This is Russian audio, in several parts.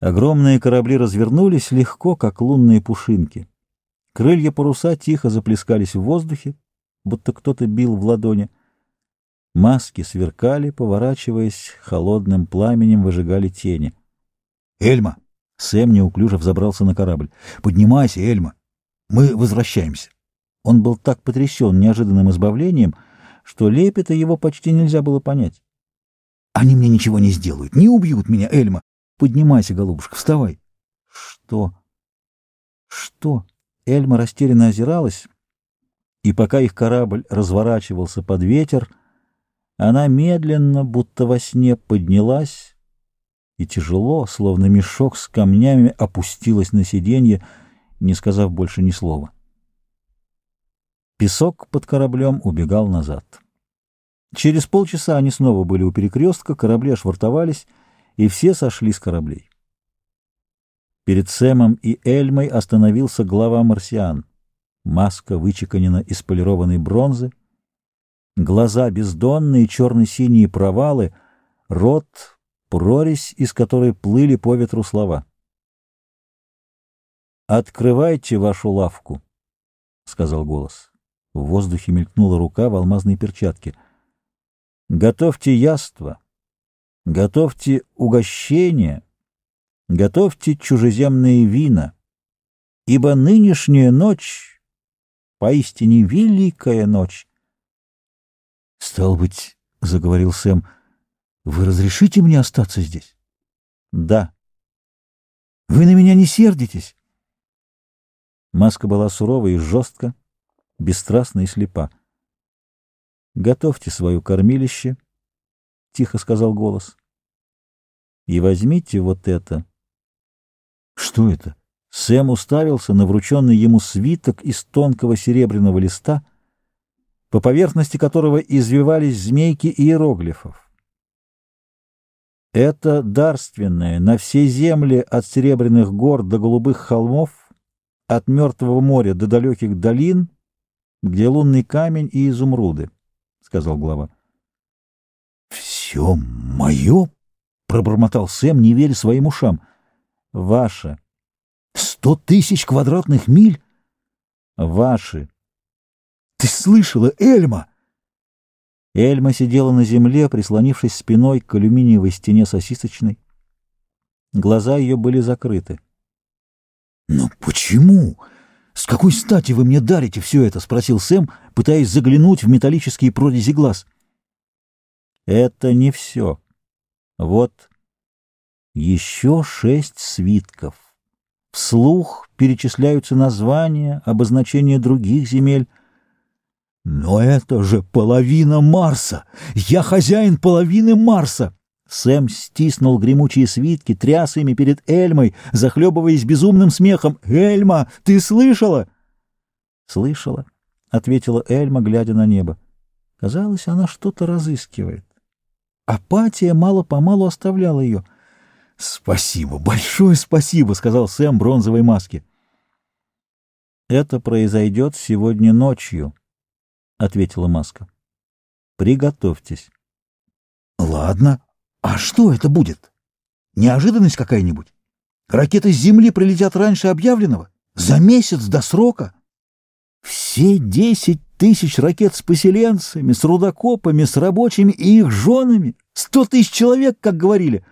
Огромные корабли развернулись легко, как лунные пушинки. Крылья паруса тихо заплескались в воздухе, будто кто-то бил в ладони. Маски сверкали, поворачиваясь, холодным пламенем выжигали тени. «Эльма!» Сэм неуклюже взобрался на корабль. «Поднимайся, Эльма! Мы возвращаемся!» Он был так потрясен неожиданным избавлением, что лепета его почти нельзя было понять. «Они мне ничего не сделают, не убьют меня, Эльма! Поднимайся, голубушка, вставай!» «Что? Что?» Эльма растерянно озиралась, и пока их корабль разворачивался под ветер, она медленно, будто во сне, поднялась и тяжело, словно мешок с камнями, опустилась на сиденье, не сказав больше ни слова. Песок под кораблем убегал назад. Через полчаса они снова были у перекрестка, корабли ошвартовались, и все сошли с кораблей. Перед Сэмом и Эльмой остановился глава марсиан. Маска вычеканена из полированной бронзы, глаза бездонные, черно-синие провалы, рот прорезь, из которой плыли по ветру слова. «Открывайте вашу лавку», — сказал голос. В воздухе мелькнула рука в алмазной перчатке. «Готовьте яство, готовьте угощение, готовьте чужеземные вина, ибо нынешняя ночь, поистине великая ночь». «Стал быть, — заговорил Сэм, — вы разрешите мне остаться здесь? Да. Вы на меня не сердитесь? Маска была сурова и жестко, бесстрастна и слепа. «Готовьте свое кормилище», — тихо сказал голос. «И возьмите вот это». «Что это?» Сэм уставился на врученный ему свиток из тонкого серебряного листа, по поверхности которого извивались змейки иероглифов. Это дарственное на все земли от Серебряных гор до Голубых холмов, от Мертвого моря до далеких долин, где лунный камень и изумруды, — сказал глава. — Все мое? — пробормотал Сэм, не веря своим ушам. — Ваше. — Сто тысяч квадратных миль? — Ваши. — Ты слышала, Эльма? — Эльма сидела на земле, прислонившись спиной к алюминиевой стене сосисочной. Глаза ее были закрыты. — Но почему? С какой стати вы мне дарите все это? — спросил Сэм, пытаясь заглянуть в металлические прорези глаз. — Это не все. Вот еще шесть свитков. Вслух перечисляются названия, обозначения других земель — «Но это же половина Марса! Я хозяин половины Марса!» Сэм стиснул гремучие свитки, тряс ими перед Эльмой, захлебываясь безумным смехом. «Эльма, ты слышала?» «Слышала», — ответила Эльма, глядя на небо. Казалось, она что-то разыскивает. Апатия мало-помалу оставляла ее. «Спасибо, большое спасибо», — сказал Сэм бронзовой маске. «Это произойдет сегодня ночью», — ответила Маска. «Приготовьтесь». «Ладно. А что это будет? Неожиданность какая-нибудь? Ракеты с Земли прилетят раньше объявленного? За месяц до срока?» «Все десять тысяч ракет с поселенцами, с рудокопами, с рабочими и их женами. Сто тысяч человек, как говорили.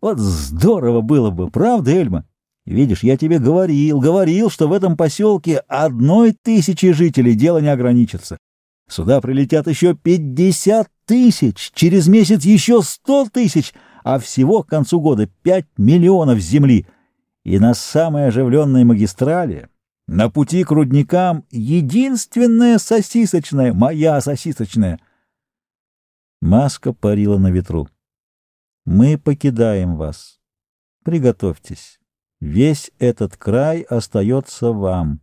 Вот здорово было бы, правда, Эльма? Видишь, я тебе говорил, говорил, что в этом поселке одной тысячи жителей дело не ограничится. Сюда прилетят еще пятьдесят тысяч, через месяц еще сто тысяч, а всего к концу года пять миллионов земли. И на самой оживленной магистрали, на пути к рудникам, единственная сосисочная, моя сосисочная. Маска парила на ветру. Мы покидаем вас. Приготовьтесь. Весь этот край остается вам.